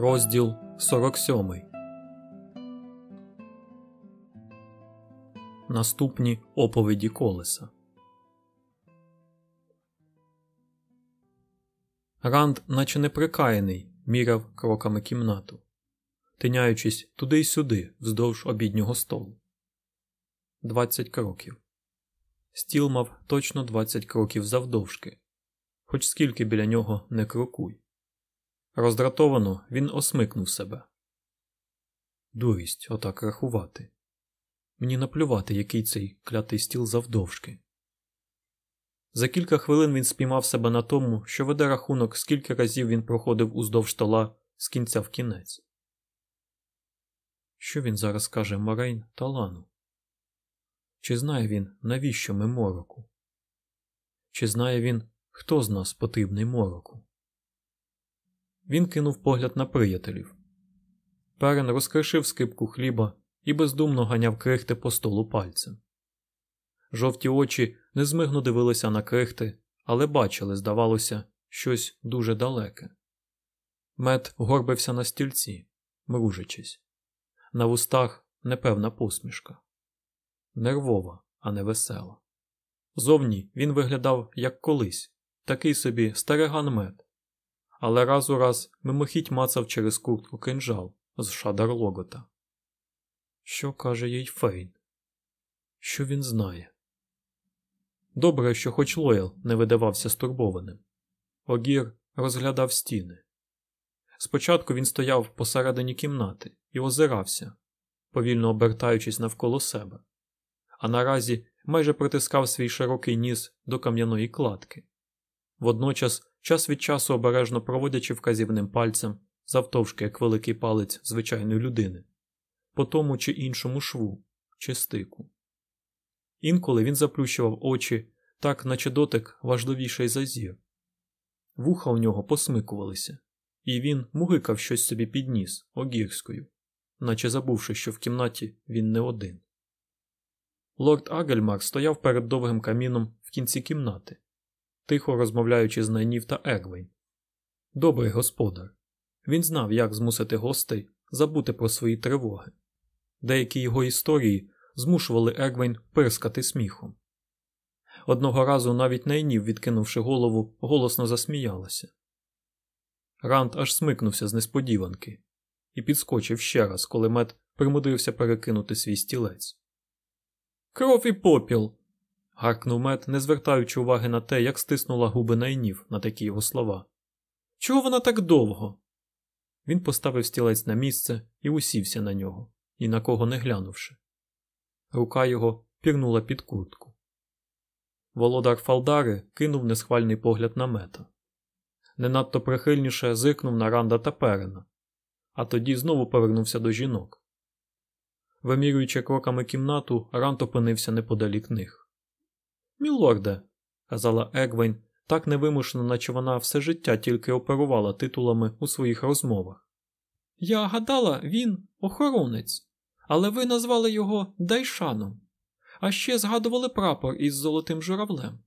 Розділ 47 Наступні оповіді колеса. Ранд, наче неприкаяний, міряв кроками кімнату, тиняючись туди й сюди вздовж обіднього столу. Двадцять кроків. Стіл мав точно двадцять кроків завдовжки, хоч скільки біля нього не крокуй. Роздратовано він осмикнув себе. Дурість отак рахувати. Мені наплювати, який цей клятий стіл завдовжки. За кілька хвилин він спіймав себе на тому, що веде рахунок, скільки разів він проходив уздовж стола з кінця в кінець. Що він зараз каже Морейн та Лану? Чи знає він, навіщо ми мороку? Чи знає він, хто з нас потрібний мороку? Він кинув погляд на приятелів. Перен розкришив скипку хліба і бездумно ганяв крихти по столу пальцем. Жовті очі незмигно дивилися на крихти, але бачили, здавалося, щось дуже далеке. Мед горбився на стільці, мружачись. На вустах непевна посмішка. Нервова, а не весела. Зовні він виглядав як колись, такий собі стариган мед, але раз у раз мимохідь мацав через куртку кинжал з шадар логота. Що каже їй Фейн? Що він знає? Добре, що хоч Лоял не видавався стурбованим. Огір розглядав стіни. Спочатку він стояв посередині кімнати і озирався, повільно обертаючись навколо себе, а наразі майже притискав свій широкий ніс до кам'яної кладки. Водночас, час від часу обережно проводячи вказівним пальцем, завтовшки як великий палець звичайної людини, по тому чи іншому шву чи стику. Інколи він заплющував очі, так наче дотик важливіший за зір. Вуха у нього посмикувалися, і він мугикав щось собі під ніс огірською, наче забувши, що в кімнаті він не один. Лорд Агельмар стояв перед довгим каміном в кінці кімнати, тихо розмовляючи з Найнів та Егвейн. Добрий господар. Він знав, як змусити гостей забути про свої тривоги. Деякі його історії змушували Егвейн пирскати сміхом. Одного разу навіть Найнів, відкинувши голову, голосно засміялася. Ранд аж смикнувся з несподіванки і підскочив ще раз, коли мед примудрився перекинути свій стілець. Кров і попіл. Гаркнув мед, не звертаючи уваги на те, як стиснула губи найнів на такі його слова. Чого вона так довго? Він поставив стілець на місце і усівся на нього, ні на кого не глянувши. Рука його пірнула під куртку. Володар Фалдари кинув несхвальний погляд на мета. Не надто прихильніше зикнув на Ранда та Перена, а тоді знову повернувся до жінок. Вимірюючи кроками кімнату, Рант опинився неподалік них. Мілорде, казала Егвейн, так невимушено, наче вона все життя тільки оперувала титулами у своїх розмовах. Я гадала, він охоронець, але ви назвали його Дайшаном, а ще згадували прапор із золотим журавлем.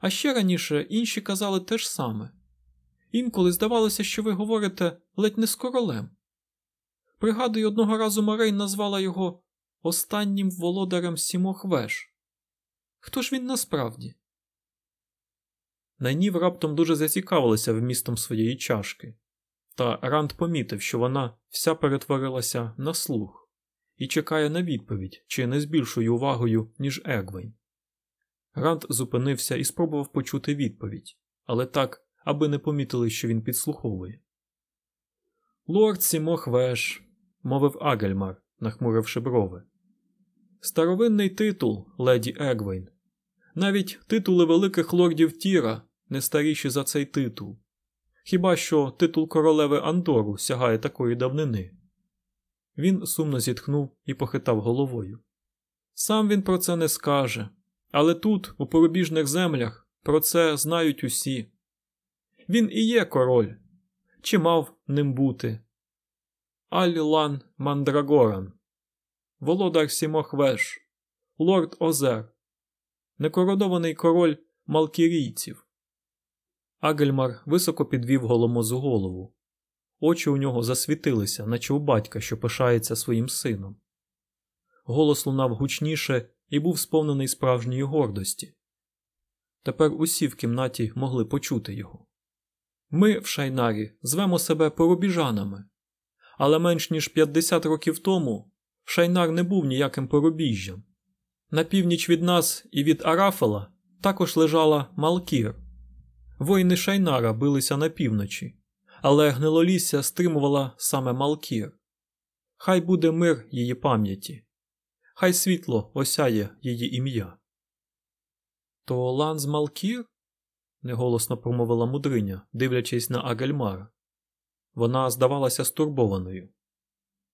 А ще раніше інші казали те ж саме. Інколи здавалося, що ви говорите ледь не з королем. Пригадую, одного разу Морейн назвала його останнім володарем сімох веж. Хто ж він насправді? Найнів раптом дуже зацікавилася вмістом своєї чашки, та Ранд помітив, що вона вся перетворилася на слух і чекає на відповідь чи не з більшою увагою, ніж Егвейн. Ранд зупинився і спробував почути відповідь, але так, аби не помітили, що він підслуховує. Лорд Сімох Веш, мовив Агельмар, нахмуривши брови. Старовинний титул, леді Егвейн. Навіть титули великих лордів Тіра не старіші за цей титул. Хіба що титул королеви Андору сягає такої давнини. Він сумно зітхнув і похитав головою. Сам він про це не скаже, але тут, у порубіжних землях, про це знають усі. Він і є король, чи мав ним бути. Аллілан Мандрагоран, володар сімох веж, лорд Озер, некоронований король малкірійців. Агельмар високо підвів голомозу голову. очі у нього засвітилися, наче у батька, що пишається своїм сином. Голос лунав гучніше і був сповнений справжньої гордості. Тепер усі в кімнаті могли почути його. Ми в Шайнарі звемо себе порубіжанами, але менш ніж 50 років тому Шайнар не був ніяким порубіжжям. На північ від нас і від Арафала також лежала Малкір. Воїни Шайнара билися на півночі, але гнилолісся стримувала саме Малкір. Хай буде мир її пам'яті, хай світло осяє її ім'я. То Ланз Малкір? неголосно промовила мудриня, дивлячись на Агельмара. Вона здавалася стурбованою.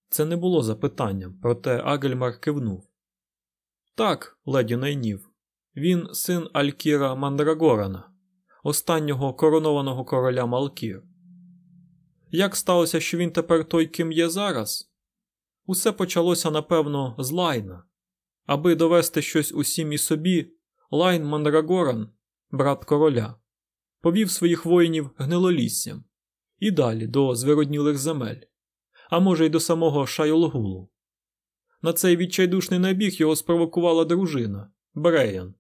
Це не було запитанням, проте Агельмар кивнув. Так, леді найнів, він син Алькіра Мандрагорана, останнього коронованого короля Малкір. Як сталося, що він тепер той, ким є зараз? Усе почалося, напевно, з лайна. Аби довести щось усім і собі, Лайн Мандрагоран, брат короля, повів своїх воїнів гнилоліссям і далі до звироднілих земель, а може й до самого Шайолгулу. На цей відчайдушний набіг його спровокувала дружина Бреян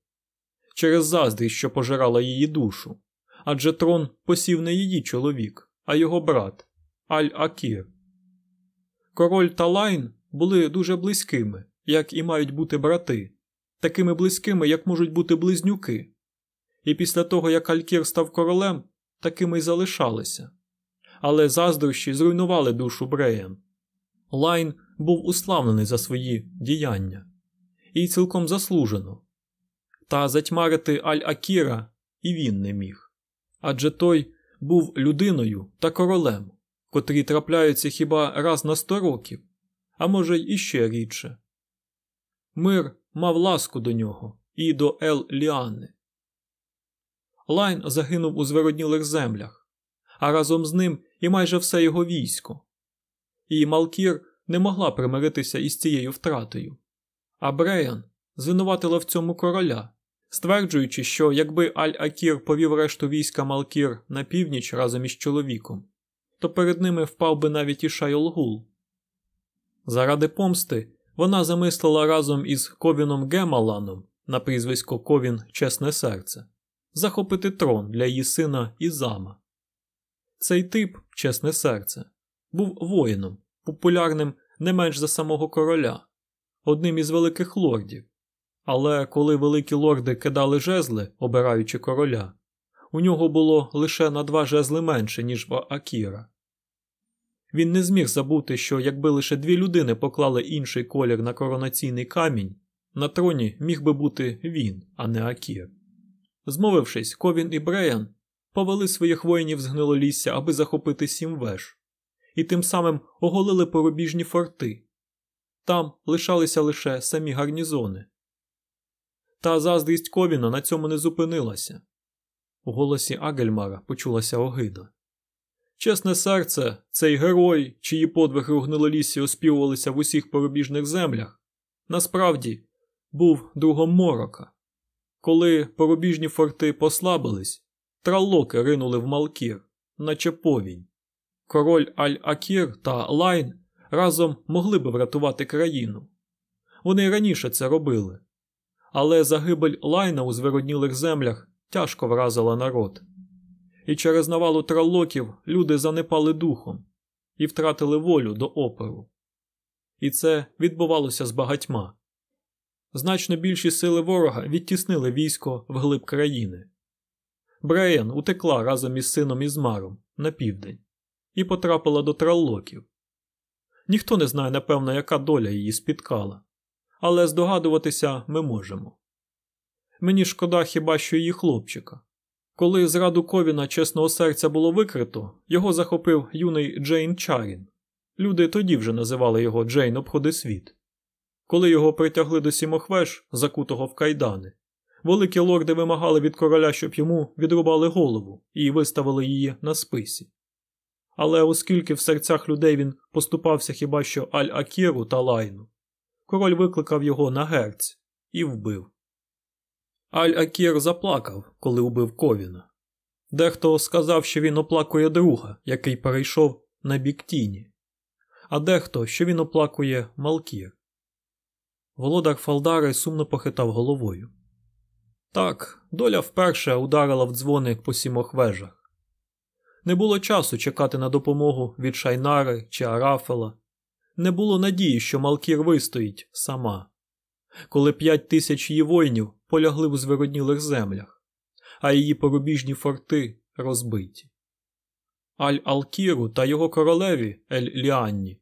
через заздрість, що пожирала її душу, адже трон посів не її чоловік, а його брат Аль-Акір. Король та Лайн були дуже близькими, як і мають бути брати, такими близькими, як можуть бути близнюки. І після того, як Алькір став королем, такими й залишалися. Але заздрощі зруйнували душу Бреян. Лайн був уславлений за свої діяння, і цілком заслужено. Та затьмарити Аль-Акіра і він не міг. Адже той був людиною та королем, котрі трапляються хіба раз на сто років, а може й іще рідше. Мир мав ласку до нього і до Ел Ліанни. Лайн загинув у звироднілих землях, а разом з ним і майже все його військо. І Малкір не могла примиритися із цією втратою. А Бреян звинуватила в цьому короля, стверджуючи, що якби Аль-Акір повів решту війська Малкір на північ разом із чоловіком, то перед ними впав би навіть і Шайолгул. Заради помсти вона замислила разом із Ковіном Гемаланом на прізвисько Ковін Чесне серце захопити трон для її сина Ізама. Цей тип, чесне серце, був воїном, популярним не менш за самого короля, одним із великих лордів. Але коли великі лорди кидали жезли, обираючи короля, у нього було лише на два жезли менше, ніж в Акіра. Він не зміг забути, що якби лише дві людини поклали інший колір на коронаційний камінь, на троні міг би бути він, а не Акір. Змовившись, Ковін і Бреян повели своїх воїнів з гнилолісся, аби захопити сім веж, і тим самим оголили порубіжні форти. Там лишалися лише самі гарнізони. Та заздрість Ковіна на цьому не зупинилася. У голосі Агельмара почулася огида. Чесне серце, цей герой, чиї подвиги у гнилолісі оспівувалися в усіх порубіжних землях, насправді був другом морока. Коли порубіжні форти послабились, траллоки ринули в Малкір, наче повінь. Король Аль-Акір та Лайн разом могли би врятувати країну. Вони й раніше це робили. Але загибель Лайна у звироднілих землях тяжко вразила народ. І через навалу траллоків люди занепали духом і втратили волю до опору. І це відбувалося з багатьма. Значно більші сили ворога відтіснили військо вглиб країни. Бреян утекла разом із сином Ізмаром на південь і потрапила до траллоків. Ніхто не знає, напевно, яка доля її спіткала, але здогадуватися ми можемо. Мені шкода хіба що її хлопчика. Коли зраду Ковіна чесного серця було викрито, його захопив юний Джейн Чарін. Люди тоді вже називали його Джейн обходи світ. Коли його притягли до сімохвеж, закутого в кайдани, великі лорди вимагали від короля, щоб йому відрубали голову і виставили її на списі. Але оскільки в серцях людей він поступався хіба що Аль-Акіру та Лайну, король викликав його на герць і вбив. Аль-Акір заплакав, коли убив Ковіна. Дехто сказав, що він оплакує друга, який перейшов на бік тіні, а дехто, що він оплакує Малкір. Володар Фалдари сумно похитав головою. Так, доля вперше ударила в дзвони по сімох вежах. Не було часу чекати на допомогу від Шайнари чи Арафела. Не було надії, що Малкір вистоїть сама, коли п'ять тисяч її воїнів полягли в звироднілих землях, а її порубіжні форти розбиті. Аль-Алкіру та його королеві Ель-Ліанні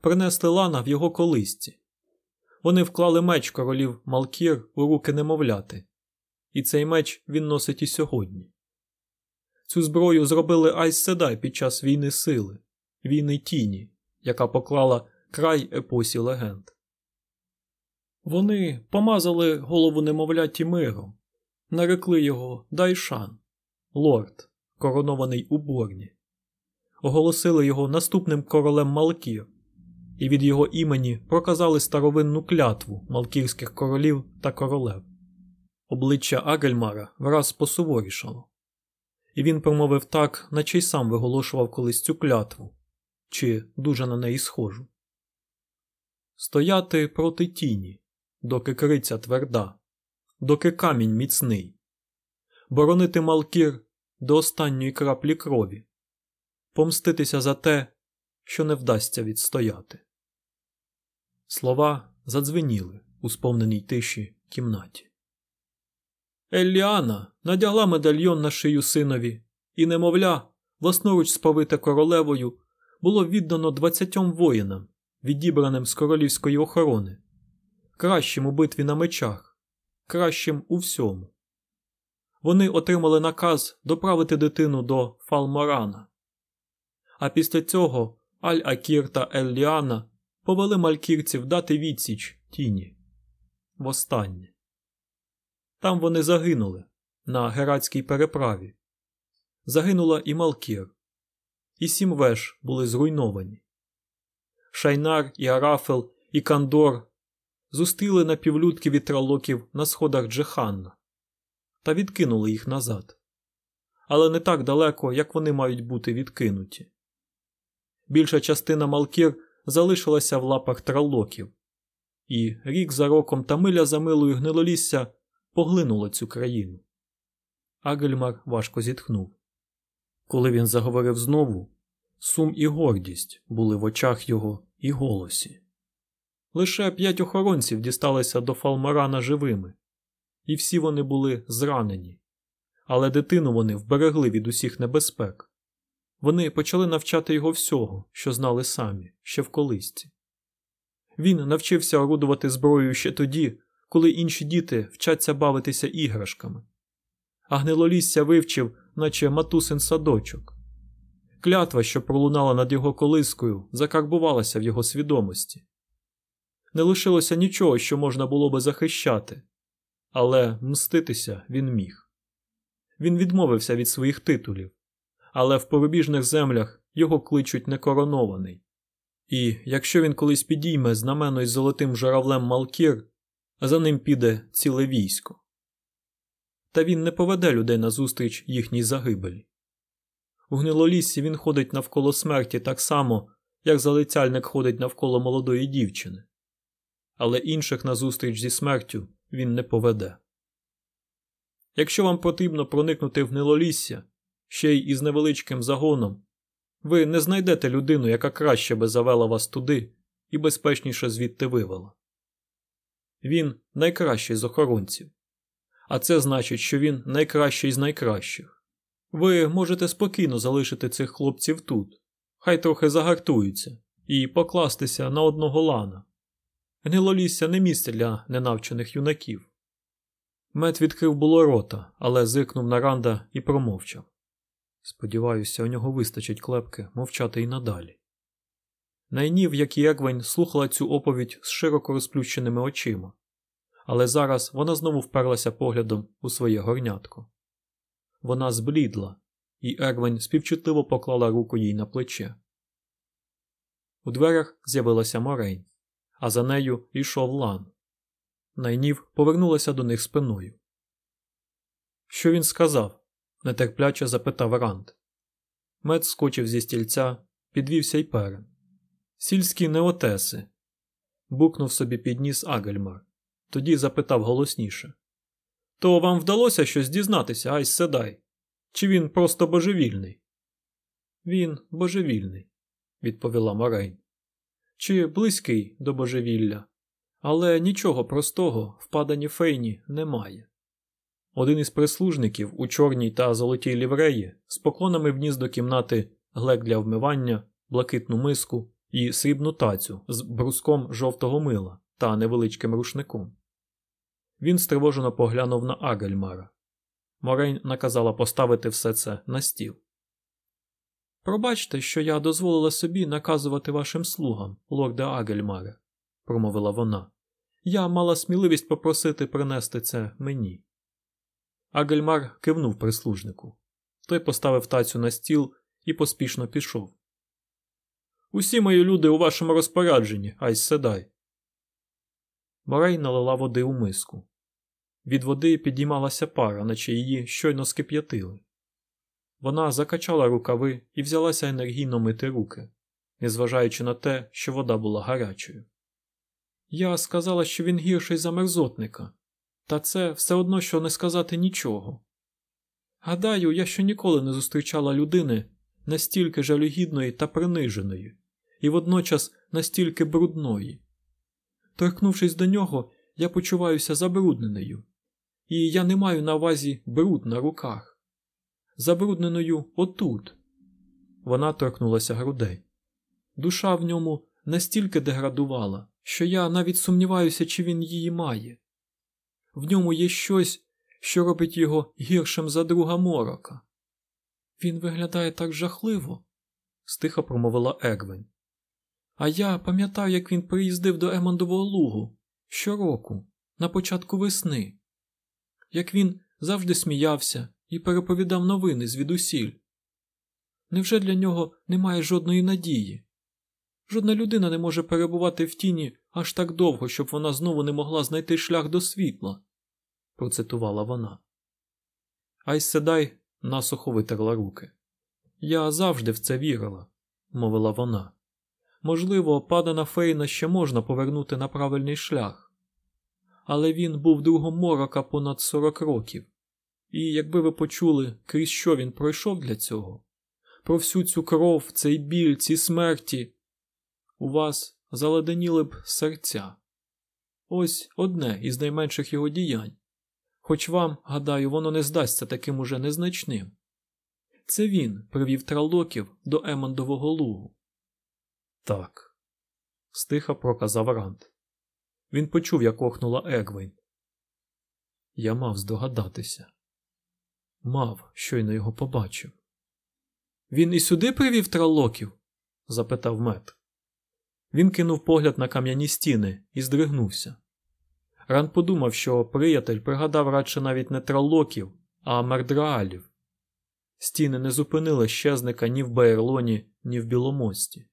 принесли Лана в його колисці. Вони вклали меч королів Малкір у руки немовляти, і цей меч він носить і сьогодні. Цю зброю зробили Айс Седай під час війни сили, війни тіні, яка поклала край епосі легенд. Вони помазали голову немовляті миром, нарекли його Дайшан, лорд, коронований у Борні, оголосили його наступним королем Малкір, і від його імені проказали старовинну клятву малкірських королів та королев. Обличчя Агельмара враз посуворішало, і він промовив так, наче й сам виголошував колись цю клятву, чи дуже на неї схожу. Стояти проти тіні, доки криця тверда, доки камінь міцний, боронити Малкір до останньої краплі крові, помститися за те, що не вдасться відстояти. Слова задзвеніли у сповненій тиші кімнаті. Елліана надягла медальйон на шию синові, і, немовля, власноруч сповите королевою, було віддано двадцятьом воїнам, відібраним з королівської охорони, кращим у битві на мечах, кращим у всьому. Вони отримали наказ доправити дитину до Фалморана. А після цього Аль-Акір та Елліана повели малькірців дати відсіч тіні. Востаннє. Там вони загинули на Гератській переправі. Загинула і Малкір, і сім веж були зруйновані. Шайнар і Арафел і Кандор зустріли напівлюдки вітралоків на сходах Джеханна та відкинули їх назад, але не так далеко, як вони мають бути відкинуті. Більша частина Малкір залишилася в лапах тралоків, і рік за роком та миля за милою гнилолісся поглинуло цю країну. Агельмар важко зітхнув. Коли він заговорив знову, сум і гордість були в очах його і голосі. Лише п'ять охоронців дісталися до Фалмарана живими, і всі вони були зранені, але дитину вони вберегли від усіх небезпек. Вони почали навчати його всього, що знали самі, ще в колисці. Він навчився орудувати зброєю ще тоді, коли інші діти вчаться бавитися іграшками. А гнилолісся вивчив, наче матусин садочок. Клятва, що пролунала над його колискою, закарбувалася в його свідомості. Не лишилося нічого, що можна було би захищати, але мститися він міг. Він відмовився від своїх титулів, але в порубіжних землях його кличуть некоронований. І якщо він колись підійме знамено із золотим журавлем Малкір, за ним піде ціле військо. Та він не поведе людей назустріч їхній загибелі. У гнилоліссі він ходить навколо смерті так само, як залицяльник ходить навколо молодої дівчини, але інших назустріч зі смертю він не поведе. Якщо вам потрібно проникнути в гнилолісся, ще й із невеличким загоном, ви не знайдете людину, яка краще би завела вас туди і безпечніше звідти вивела. Він найкращий з охоронців, а це значить, що він найкращий з найкращих. Ви можете спокійно залишити цих хлопців тут, хай трохи загартуються, і покластися на одного лана. Гнилолісся не місце для ненавчених юнаків. Мед відкрив було рота, але зиркнув на Ранда і промовчав. Сподіваюся, у нього вистачить клепки мовчати і надалі. Найнів, як і Егвень, слухала цю оповідь з широко розплющеними очима, але зараз вона знову вперлася поглядом у своє горнятко. Вона зблідла, і Егвень співчутливо поклала руку їй на плече. У дверях з'явилася Морейн, а за нею йшов лан. Найнів повернулася до них спиною. Що він сказав? нетерпляче запитав Ранд. Мед скочив зі стільця, підвівся й перен. Сільські неотеси. Букнув собі підніс Агельмар. Тоді запитав голосніше. То вам вдалося щось дізнатися, Айс Седай? Чи він просто божевільний? Він божевільний, відповіла Морейн. Чи близький до божевілля, але нічого простого в падані фейні немає. Один із прислужників у чорній та золотій лівреї з поклонами вніс до кімнати глек для вмивання, блакитну миску і срібну тацю з бруском жовтого мила та невеличким рушником. Він стривожено поглянув на Агельмара. Морейн наказала поставити все це на стіл. Пробачте, що я дозволила собі наказувати вашим слугам, лорде Агельмаре, промовила вона. Я мала сміливість попросити принести це мені. Агельмар кивнув прислужнику. Той поставив тацю на стіл і поспішно пішов. Усі мої люди у вашому розпорядженні, Айс Седай. Морей налила води у миску. Від води підіймалася пара, наче її щойно скип'ятили. Вона закачала рукави і взялася енергійно мити руки, незважаючи на те, що вода була гарячою. Я сказала, що він гірший за мерзотника, та це все одно, що не сказати нічого. Гадаю, я ще ніколи не зустрічала людини настільки жалюгідної та приниженої, і водночас настільки брудної. Торкнувшись до нього, я почуваюся забрудненою, і я не маю на увазі бруд на руках. Забрудненою отут. Вона торкнулася грудей. Душа в ньому настільки деградувала, що я навіть сумніваюся, чи він її має. В ньому є щось, що робить його гіршим за друга морока. Він виглядає так жахливо, стиха промовила Егвень. А я пам'ятаю, як він приїздив до Емондового лугу щороку, на початку весни, як він завжди сміявся і переповідав новини звідусіль. Невже для нього немає жодної надії? Жодна людина не може перебувати в тіні аж так довго, щоб вона знову не могла знайти шлях до світла, процитувала вона. Айс Седай насухо витерла руки. Я завжди в це вірила, мовила вона. Можливо, падана Фейна ще можна повернути на правильний шлях. Але він був другом морока понад 40 років, і якби ви почули, крізь що він пройшов для цього, про всю цю кров, цей біль, ці смерті, у вас заладеніли б серця. Ось одне із найменших його діянь, хоч вам, гадаю, воно не здасться таким уже незначним. Це він привів тралоків до Емондового лугу. Так, стиха проказав Рант. Він почув, як охнула Егвейн. Я мав здогадатися. Мав, щойно його побачив. Він і сюди привів тралоків? запитав мет. Він кинув погляд на кам'яні стіни і здригнувся. Ран подумав, що приятель пригадав радше навіть не тралоків, а мердраалів. Стіни не зупинили щезника ні в Баєрлоні, ні в Біломості.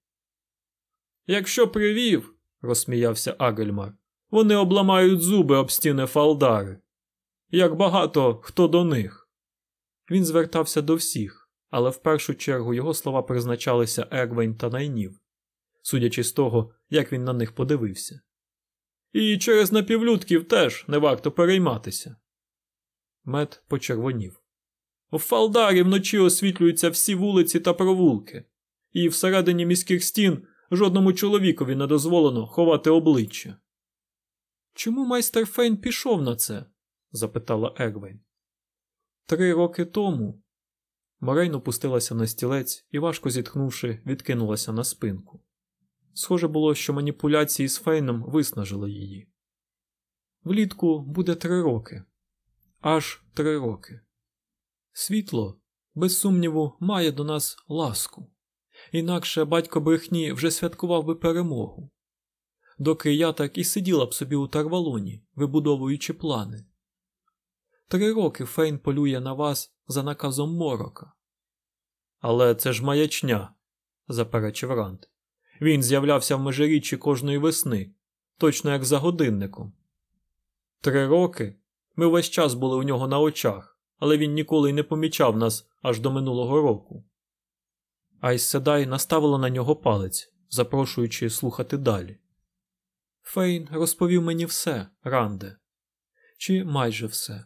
Якщо привів, розсміявся Агельмар, вони обламають зуби об стіни Фалдари. Як багато хто до них. Він звертався до всіх, але в першу чергу його слова призначалися Егвень та Найнів, судячи з того, як він на них подивився. І через напівлюдків теж не варто перейматися. Мед почервонів. У Фалдарі вночі освітлюються всі вулиці та провулки, і всередині міських стін жодному чоловікові не дозволено ховати обличчя. Чому майстер Фейн пішов на це? запитала Егвейн. Три роки тому. Морейн опустилася на стілець і, важко зітхнувши, відкинулася на спинку. Схоже було, що маніпуляції з Фейном виснажили її. Влітку буде три роки. Аж три роки. Світло, без сумніву, має до нас ласку. Інакше батько брехні вже святкував би перемогу. Доки я так і сиділа б собі у Тарвалоні, вибудовуючи плани. Три роки Фейн полює на вас за наказом морока. Але це ж маячня, заперечив Рант. Він з'являвся в межиріччі кожної весни, точно як за годинником. Три роки ми весь час були у нього на очах, але він ніколи й не помічав нас аж до минулого року. Айс Седай наставила на нього палець, запрошуючи слухати далі. Фейн розповів мені все, Ранде, чи майже все.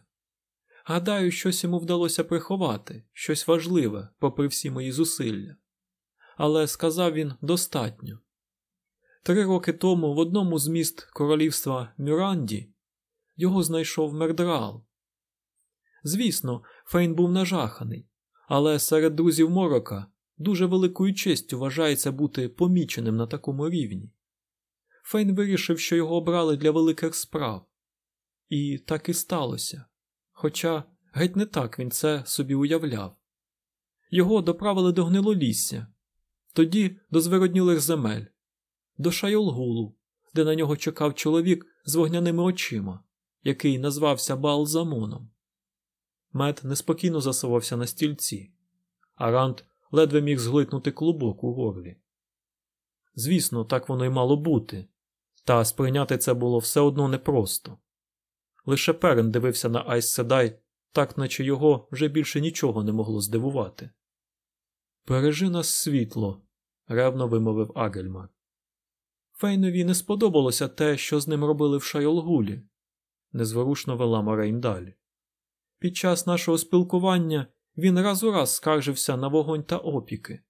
Гадаю, щось йому вдалося приховати, щось важливе, попри всі мої зусилля. Але сказав він достатньо. Три роки тому в одному з міст королівства Мюранді його знайшов мердрал. Звісно, Фейн був нажаханий, але серед друзів Морока дуже великою честю вважається бути поміченим на такому рівні. Фейн вирішив, що його обрали для великих справ. І так і сталося. Хоча геть не так він це собі уявляв. Його доправили до гнилолісся, тоді до звироднілих земель, до Шайолгулу, де на нього чекав чоловік з вогняними очима, який назвався Балзамоном. Мед неспокійно засувався на стільці, а Рант ледве міг зглитнути клубок у горлі. Звісно, так воно й мало бути, та сприйняти це було все одно непросто. Лише Перен дивився на Айс Седай, так наче його вже більше нічого не могло здивувати. Бережи нас світло, ревно вимовив Агельмар. Фейнові не сподобалося те, що з ним робили в Шайолгулі, незворушно вела Морейн далі. Під час нашого спілкування він раз у раз скаржився на вогонь та опіки.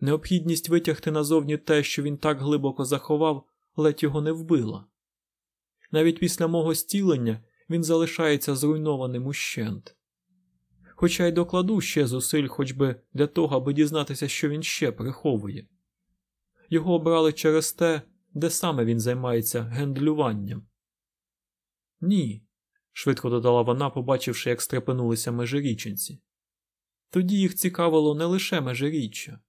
Необхідність витягти назовні те, що він так глибоко заховав, ледь його не вбила. Навіть після мого стілення він залишається зруйнованим ущент. Хоча й докладу ще зусиль хоч би для того, аби дізнатися, що він ще приховує. Його обрали через те, де саме він займається гендлюванням. Ні, швидко додала вона, побачивши, як стрепенулися межиріченці. Тоді їх цікавило не лише межиріччя.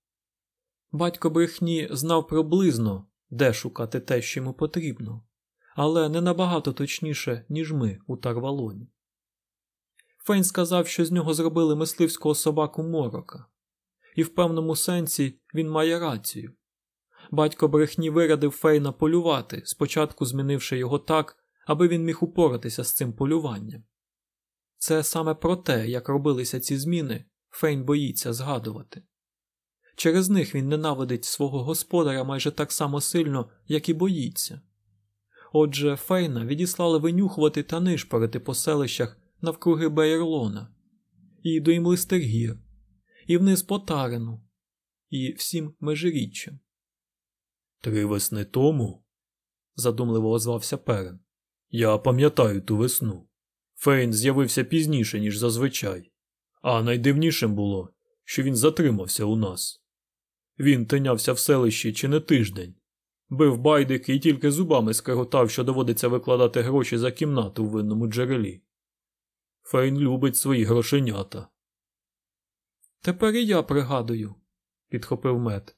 Батько брехні знав приблизно, де шукати те, що йому потрібно, але не набагато точніше, ніж ми у Тарвалоні. Фейн сказав, що з нього зробили мисливського собаку морока, і в певному сенсі він має рацію. Батько брехні вирядив Фейна полювати, спочатку змінивши його так, аби він міг упоратися з цим полюванням. Це саме про те, як робилися ці зміни, Фейн боїться згадувати. Через них він ненавидить свого господаря майже так само сильно, як і боїться. Отже, Фейна відіслали винюхувати та нишпорити по селищах навкруги Бейерлона, і до Імлистергір, і вниз по Тарену, і всім межиріччям. Три весни тому, задумливо озвався Перен. Я пам'ятаю ту весну. Фейн з'явився пізніше, ніж зазвичай, а найдивнішим було, що він затримався у нас. Він тинявся в селищі чи не тиждень, бив байдики і тільки зубами скриготав, що доводиться викладати гроші за кімнату в винному джерелі. Фейн любить свої грошенята. Тепер і я пригадую, підхопив мед.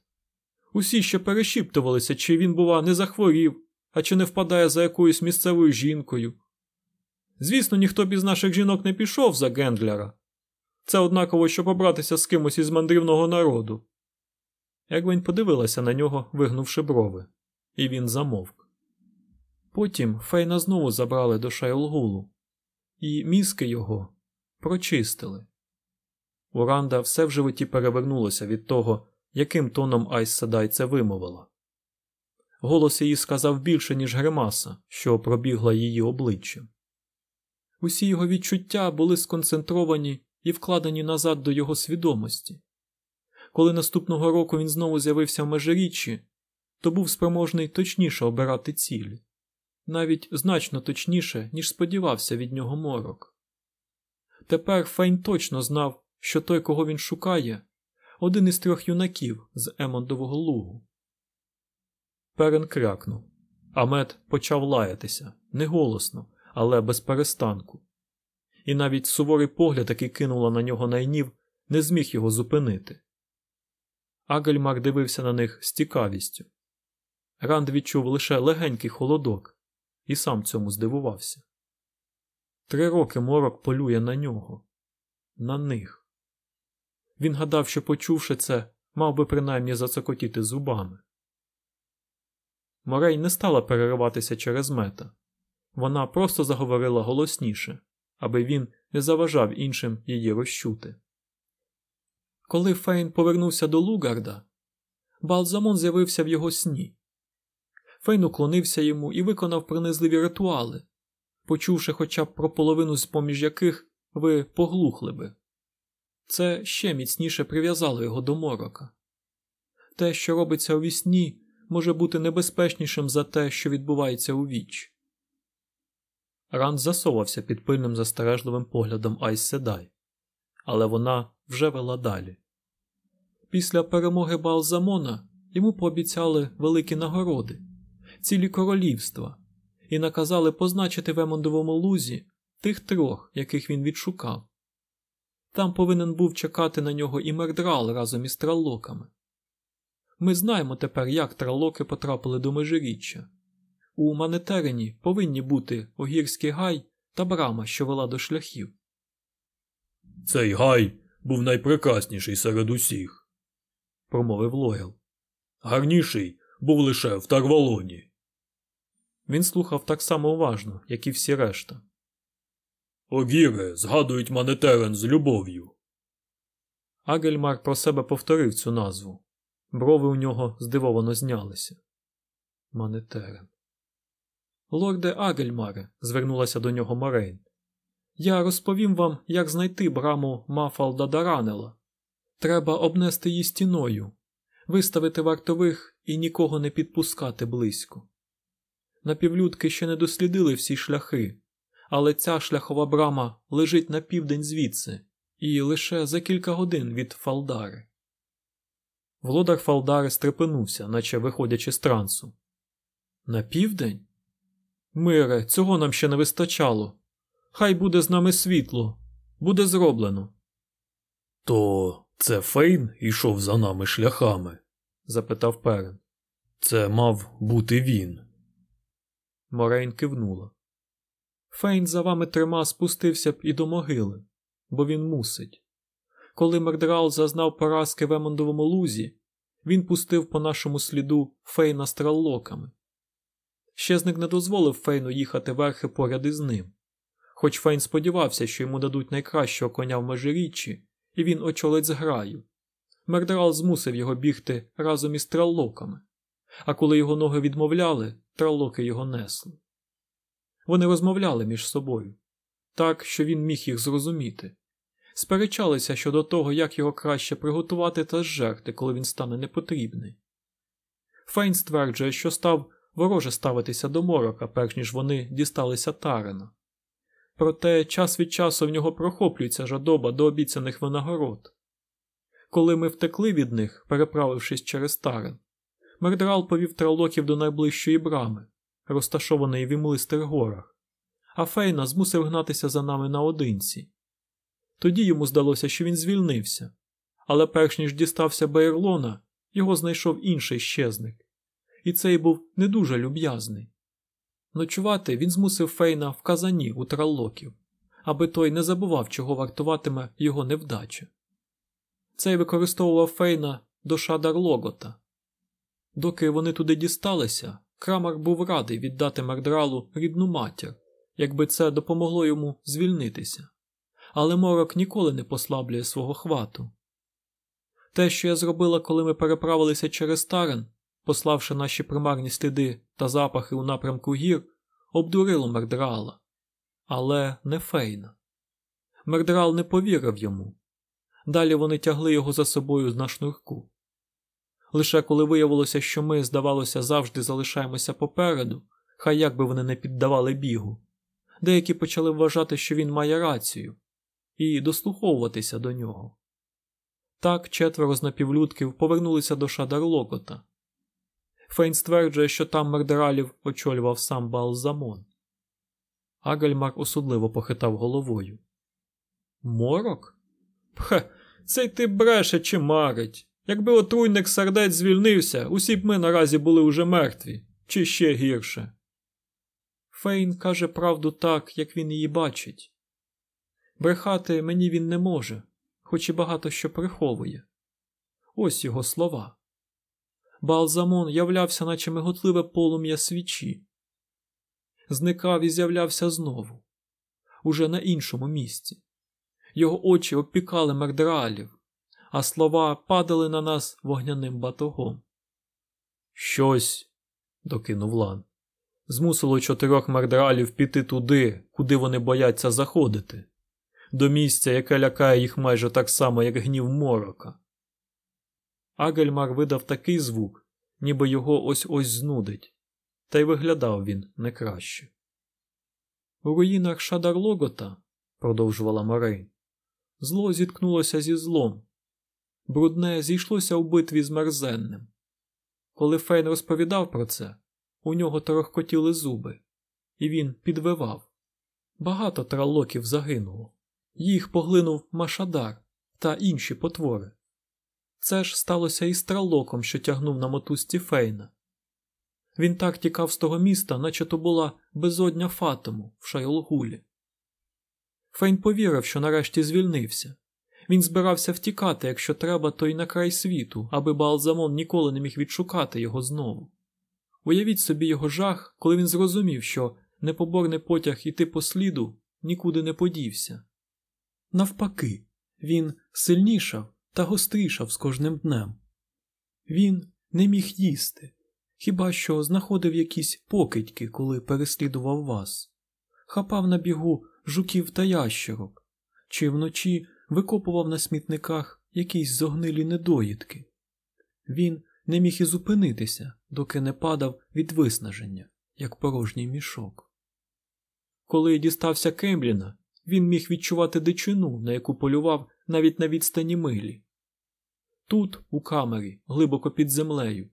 Усі ще перешіптувалися, чи він, бува, не захворів, а чи не впадає за якоюсь місцевою жінкою. Звісно, ніхто б із наших жінок не пішов за Гендлера. Це однаково, щоб побратися з кимось із мандрівного народу. Егвень подивилася на нього, вигнувши брови, і він замовк. Потім Фейна знову забрали до Шайлгулу, і мізки його прочистили. Уранда все в животі перевернулося від того, яким тоном Айс Седай це вимовила. Голос її сказав більше, ніж гримаса, що пробігла її обличчям. Усі його відчуття були сконцентровані і вкладені назад до його свідомості. Коли наступного року він знову з'явився в межиріччі, то був спроможний точніше обирати цілі, навіть значно точніше, ніж сподівався від нього морок. Тепер Фейн точно знав, що той, кого він шукає, один із трьох юнаків з Емондового лугу. Перен крякнув. Амет почав лаятися неголосно, але без перестанку. І навіть суворий погляд, який кинула на нього найнів, не зміг його зупинити. Агельмар дивився на них з цікавістю. Ранд відчув лише легенький холодок і сам цьому здивувався. Три роки морок полює на нього, на них. Він гадав, що, почувши це, мав би принаймні зацокотіти зубами. Морей не стала перериватися через мета. Вона просто заговорила голосніше, аби він не заважав іншим її розчути. Коли Фейн повернувся до Лугарда, Балзамон з'явився в його сні. Фейн уклонився йому і виконав принизливі ритуали, почувши хоча б про половину з поміж яких ви поглухли би. Це ще міцніше прив'язало його до морока. Те, що робиться уві сні, може бути небезпечнішим за те, що відбувається увіч. Ранд засовався під пильним застережливим поглядом Айс Седай, але вона вже вела далі. Після перемоги Балзамона йому пообіцяли великі нагороди, цілі королівства, і наказали позначити в Емондовому лузі тих трьох, яких він відшукав. Там повинен був чекати на нього і Мердрал разом із траллоками. Ми знаємо тепер, як тралоки потрапили до межиріччя. У Манетерині повинні бути огірський гай та брама, що вела до шляхів. Цей гай був найпрекрасніший серед усіх, промовив Лойл. Гарніший був лише в Тарвалоні. Він слухав так само уважно, як і всі решта. Огіри згадують Манетерен з любов'ю. Агельмар про себе повторив цю назву. Брови у нього здивовано знялися. Манетерен. Лорде Агельмаре, звернулася до нього Морейн. Я розповім вам, як знайти браму Мафалда Даранела. Треба обнести її стіною, виставити вартових і нікого не підпускати близько. Напівлюдки ще не дослідили всі шляхи, але ця шляхова брама лежить на південь звідси і лише за кілька годин від Фалдари. Володар Фалдари стрепенувся, наче виходячи з трансу. На південь? Мире, цього нам ще не вистачало. Хай буде з нами світло, буде зроблено. То це Фейн ішов за нами шляхами? запитав Перен. Це мав бути він. Морейн кивнула. Фейн за вами трьома спустився б і до могили, бо він мусить. Коли Мердрал зазнав поразки в Емондовому лузі, він пустив по нашому сліду Фейна з траллоками. Щезник не дозволив Фейну їхати верхи поряд із ним. Хоч Фейн сподівався, що йому дадуть найкращого коня в межиріччі, і він очолить зграю. Мердрал змусив його бігти разом із траллоками, а коли його ноги відмовляли, траллоки його несли. Вони розмовляли між собою так, що він міг їх зрозуміти, сперечалися щодо того, як його краще приготувати та зжерти, коли він стане непотрібний. Фейн стверджує, що став вороже ставитися до морока, перш ніж вони дісталися тарена. Проте час від часу в нього прохоплюється жадоба до обіцяних винагород. Коли ми втекли від них, переправившись через тарен, Мердрал повів тралоків до найближчої брами, розташованої в імлистих горах, а Фейна змусив гнатися за нами наодинці. Тоді йому здалося, що він звільнився, але перш ніж дістався Бейрлона, його знайшов інший щезник, і цей був не дуже люб'язний. Ночувати він змусив Фейна в казані у траллоків, аби той не забував, чого вартуватиме його невдача. Цей використовував Фейна до Шадар Логота. Доки вони туди дісталися, Крамар був радий віддати Мердралу рідну матір, якби це допомогло йому звільнитися. Але морок ніколи не послаблює свого хвату. Те, що я зробила, коли ми переправилися через Тарен, пославши наші примарні сліди та запахи у напрямку гір, обдурило Мердрала, але не Фейна. Мердрал не повірив йому. Далі вони тягли його за собою на шнурку. Лише коли виявилося, що ми, здавалося, завжди залишаємося попереду, хай як би вони не піддавали бігу, деякі почали вважати, що він має рацію, і дослуховуватися до нього. Так четверо з напівлюдків повернулися до Шадарлокота. Фейн стверджує, що там мердералів очолював сам Балзамон. Агальмар осудливо похитав головою. Морок? Пхе, цей ти бреше чи марить. Якби отруйник сердець звільнився, усі б ми наразі були уже мертві, чи ще гірше. Фейн каже правду так, як він її бачить. Брехати мені він не може, хоч і багато що приховує. Ось його слова. Балзамон являвся, наче миготливе полум'я свічі. Зникав і з'являвся знову, уже на іншому місці. Його очі обпікали мердралів, а слова падали на нас вогняним батогом. Щось, докинув Лан, змусило чотирьох мердралів піти туди, куди вони бояться заходити, до місця, яке лякає їх майже так само, як гнів морока. Агельмар видав такий звук, ніби його ось ось знудить, та й виглядав він не краще. У руїнах Шадарлогота, продовжувала Морейн, зло зіткнулося зі злом. Брудне зійшлося у битві з мерзенним. Коли Фейн розповідав про це, у нього торохкотіли зуби, і він підвивав. Багато тралоків загинуло. Їх поглинув Машадар та інші потвори. Це ж сталося і з тралоком, що тягнув на мотузці Фейна. Він так тікав з того міста, наче то була безодня Фатому в Шайолгулі. Фейн повірив, що нарешті звільнився. Він збирався втікати, якщо треба, то й на край світу, аби Балзамон ніколи не міг відшукати його знову. Уявіть собі його жах, коли він зрозумів, що непоборний потяг іти по сліду нікуди не подівся. Навпаки, він сильнішав та гострішав з кожним днем. Він не міг їсти, хіба що знаходив якісь покидьки, коли переслідував вас, хапав на бігу жуків та ящерок, чи вночі викопував на смітниках якісь зогнилі недоїдки. Він не міг і зупинитися, доки не падав від виснаження, як порожній мішок. Коли дістався Кембліна, він міг відчувати дичину, на яку полював навіть на відстані милі. Тут, у камері, глибоко під землею,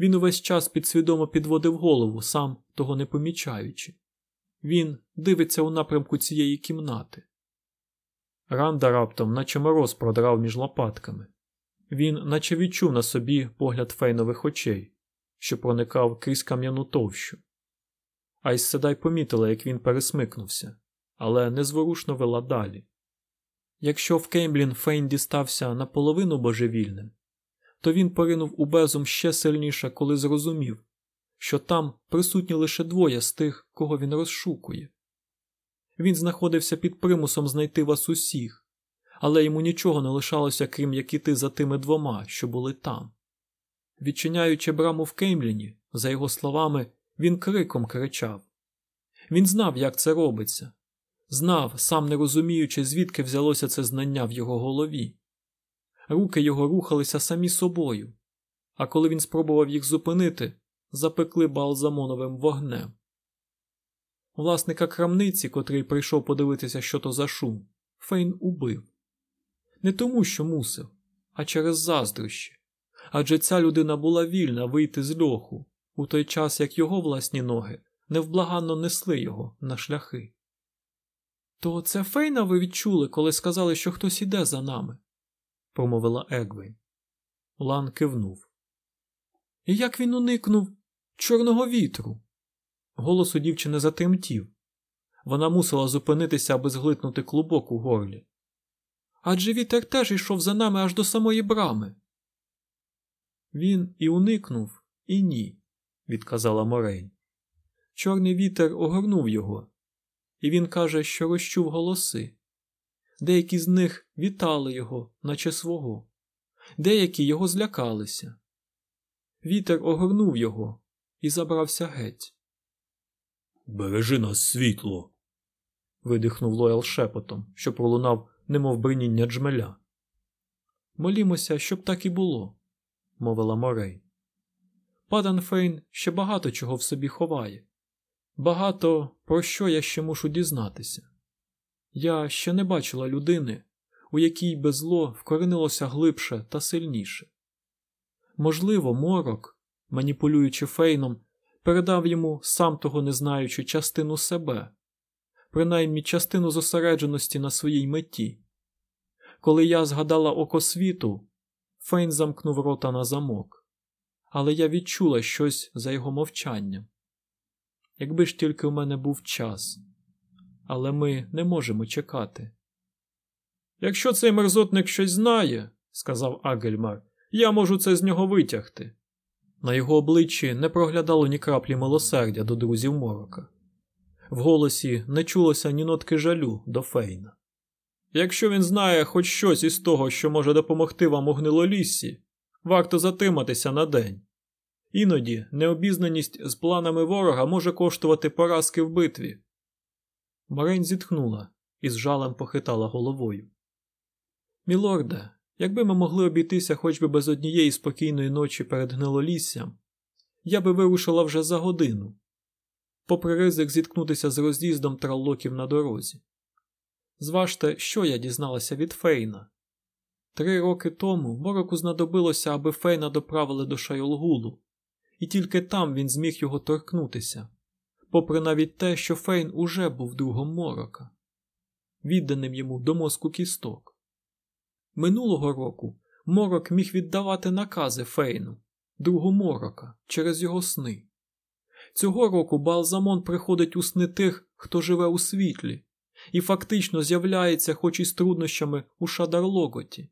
він увесь час підсвідомо підводив голову, сам того не помічаючи. Він дивиться у напрямку цієї кімнати. Ранда раптом, наче мороз продрав між лопатками. Він наче відчув на собі погляд фейнових очей, що проникав крізь кам'яну товщу. Айс Седай помітила, як він пересмикнувся, але незворушно вела далі. Якщо в Кеймблін Фейн дістався наполовину божевільним, то він поринув у безум ще сильніше, коли зрозумів, що там присутні лише двоє з тих, кого він розшукує. Він знаходився під примусом знайти вас усіх, але йому нічого не лишалося, крім як іти за тими двома, що були там. Відчиняючи браму в Кеймліні, за його словами, він криком кричав. Він знав, як це робиться, знав, сам не розуміючи, звідки взялося це знання в його голові. Руки його рухалися самі собою, а коли він спробував їх зупинити, запекли балзамоновим вогнем. Власника крамниці, котрий прийшов подивитися, що то за шум, Фейн убив. Не тому, що мусив, а через заздрощі. Адже ця людина була вільна вийти з льоху, у той час як його власні ноги невблаганно несли його на шляхи. То це Фейна ви відчули, коли сказали, що хтось іде за нами, промовила Егвейн. Лан кивнув. І як він уникнув чорного вітру? Голос у дівчини затремтів. Вона мусила зупинитися, аби зглитнути клубок у горлі. Адже вітер теж йшов за нами аж до самої брами. Він і уникнув, і ні, відказала Морейн. Чорний вітер огорнув його, і він каже, що розчув голоси. Деякі з них вітали його, наче свого, деякі його злякалися. Вітер огорнув його і забрався геть. Бережи нас світло. видихнув Лоял шепотом, що пролунав, немов бриніння джмеля. Молімося, щоб так і було, мовила Морей. Падан Фейн ще багато чого в собі ховає. Багато про що я ще мушу дізнатися. Я ще не бачила людини, у якій би зло вкоренилося глибше та сильніше. Можливо, морок, маніпулюючи фейном, передав йому, сам того не знаючи, частину себе, принаймні частину зосередженості на своїй меті. Коли я згадала око світу, Фейн замкнув рота на замок, але я відчула щось за його мовчанням. Якби ж тільки у мене був час, але ми не можемо чекати. Якщо цей мерзотник щось знає, сказав Агельмар, я можу це з нього витягти. На його обличчі не проглядало ні краплі милосердя до друзів морока. В голосі не чулося ні нотки жалю до Фейна. якщо він знає хоч щось із того, що може допомогти вам у гнилоліссі, варто затриматися на день. Іноді необізнаність з планами ворога може коштувати поразки в битві. Марень зітхнула і з жалем похитала головою. Мілорде, якби ми могли обійтися хоч би без однієї спокійної ночі перед гнилоліссям, я би вирушила вже за годину, попри ризик зіткнутися з роз'їздом траллоків на дорозі. Зважте, що я дізналася від Фейна. Три роки тому Мороку знадобилося, аби Фейна доправили до Шайолгулу, і тільки там він зміг його торкнутися, попри навіть те, що Фейн уже був другом Морока, відданим йому до мозку кісток. Минулого року Морок міг віддавати накази Фейну, другу Морока, через його сни. Цього року Балзамон приходить у сни тих, хто живе у світлі, і фактично з'являється, хоч і з труднощами у Шадарлоготі.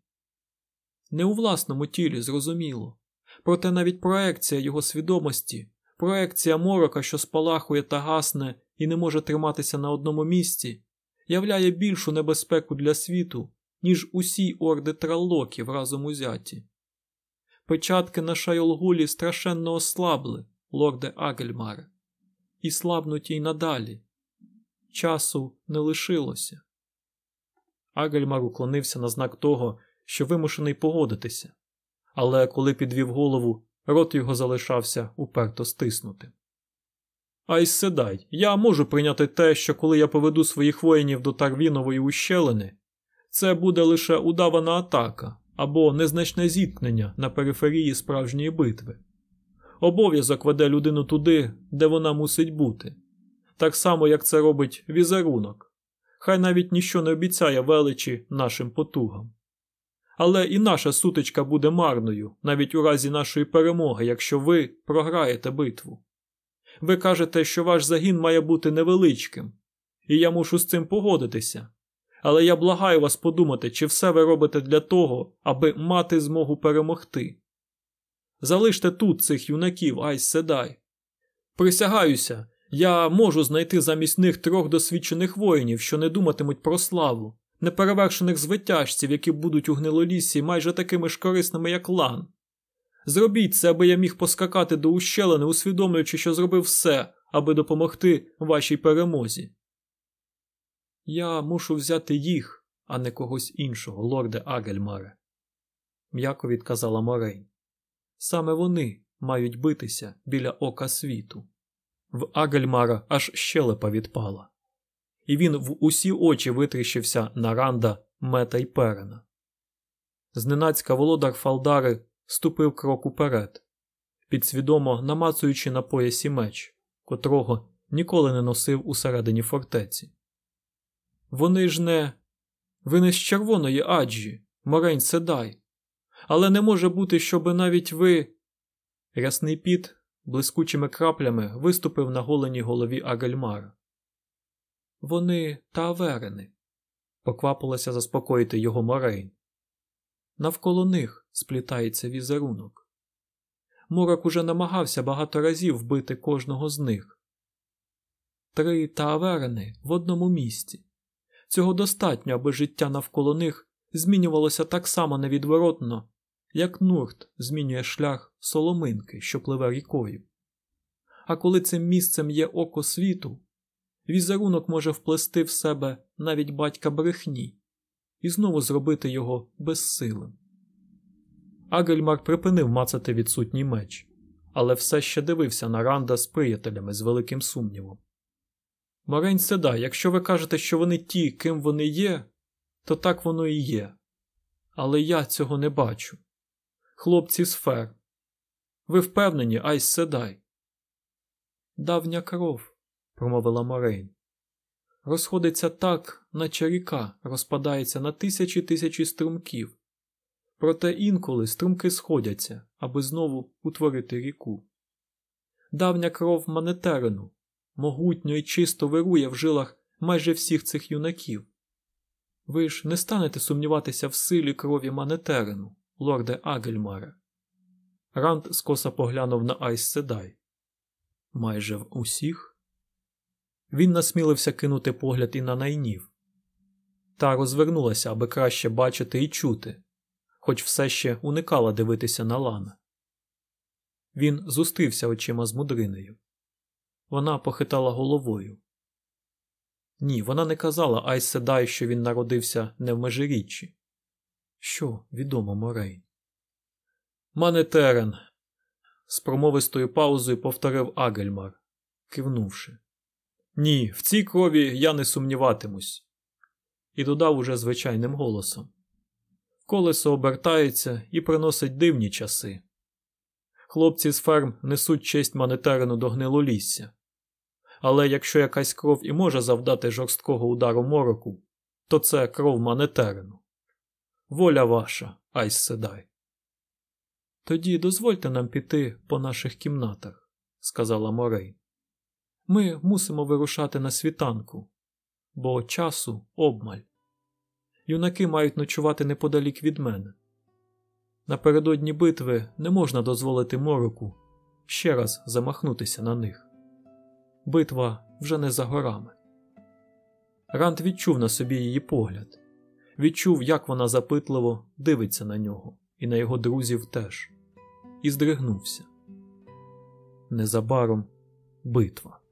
Не у власному тілі, зрозуміло, проте навіть проекція його свідомості, проекція морока, що спалахує та гасне і не може триматися на одному місці, являє більшу небезпеку для світу, ніж усі орди траллоків разом узяті. Печатки на Шайолгулі страшенно ослабли, лорде Агельмаре, і слабнуть й надалі. Часу не лишилося. Агельмар уклонився на знак того, що вимушений погодитися, але коли підвів голову, рот його залишався уперто стиснути. Ай седай, я можу прийняти те, що коли я поведу своїх воїнів до Тарвінової ущелини, це буде лише удавана атака або незначне зіткнення на периферії справжньої битви. Обов'язок веде людину туди, де вона мусить бути, так само, як це робить візерунок. Хай навіть ніщо не обіцяє величі нашим потугам. Але і наша сутичка буде марною, навіть у разі нашої перемоги, якщо ви програєте битву. Ви кажете, що ваш загін має бути невеличким, і я мушу з цим погодитися. Але я благаю вас подумати, чи все ви робите для того, аби мати змогу перемогти. Залиште тут цих юнаків, Айс Седай. Присягаюся, я можу знайти замість них трьох досвідчених воїнів, що не думатимуть про славу, неперевершених звитяжців, які будуть у гнилолісі майже такими ж корисними, як лан. Зробіть це, аби я міг поскакати до ущелини, усвідомлюючи, що зробив все, аби допомогти вашій перемозі. Я мушу взяти їх, а не когось іншого, лорде Агельмаре, м'яко відказала Морейн. Саме вони мають битися біля ока світу. В Агельмара аж щелепа відпала, і він в усі очі витріщився на ранда мета й перена. Зненацька володар Фалдари ступив крок уперед, підсвідомо намацуючи на поясі меч, котрого ніколи не носив усередині фортеці. Вони ж не. Ви не з червоної аджі, Морень Седай. Але не може бути, щоби навіть ви. Рясний піт блискучими краплями виступив на голеній голові Агельмара. Вони таверени, поквапилася заспокоїти його Морейн. Навколо них сплітається візерунок. Морок уже намагався багато разів вбити кожного з них. Три таверени в одному місці. Цього достатньо, аби життя навколо них змінювалося так само невідворотно, як нурт змінює шлях соломинки, що пливе рікою. А коли цим місцем є око світу, візерунок може вплести в себе навіть батька брехні і знову зробити його безсилим. Агельмар припинив мацати відсутній меч, але все ще дивився на Ранда з приятелями з великим сумнівом. Морень седа, якщо ви кажете, що вони ті, ким вони є, то так воно і є. Але я цього не бачу. Хлопці з фер. Ви впевнені, Айс Седай? Давня кров, промовила Морейн. Розходиться так, наче ріка розпадається на тисячі тисячі струмків. Проте інколи струмки сходяться, аби знову утворити ріку. Давня кров манетерину могутньо і чисто вирує в жилах майже всіх цих юнаків. Ви ж не станете сумніватися в силі крові манетерину, лорде Агельмаре. Ранд скоса поглянув на Айс Седай. Майже в усіх. Він насмілився кинути погляд і на найнів. Та розвернулася, аби краще бачити і чути, хоч все ще уникала дивитися на Лана. Він зустрівся очима з мудринею. Вона похитала головою. Ні, вона не казала Айс Седай, що він народився не в межиріччі. Що відомо Морейн? Манетерен. з промовистою паузою повторив Агельмар, кивнувши. Ні, в цій крові я не сумніватимусь. І додав уже звичайним голосом. Колесо обертається і приносить дивні часи. Хлопці з ферм несуть честь манетерину до гнилолісся. Але якщо якась кров і може завдати жорсткого удару мороку, то це кров манетерину. Воля ваша, Айс Седай. Тоді дозвольте нам піти по наших кімнатах, сказала Морей. Ми мусимо вирушати на світанку, бо часу обмаль. Юнаки мають ночувати неподалік від мене. Напередодні битви не можна дозволити мороку ще раз замахнутися на них. Битва вже не за горами. Рант відчув на собі її погляд, відчув, як вона запитливо дивиться на нього і на його друзів теж, і здригнувся. Незабаром битва.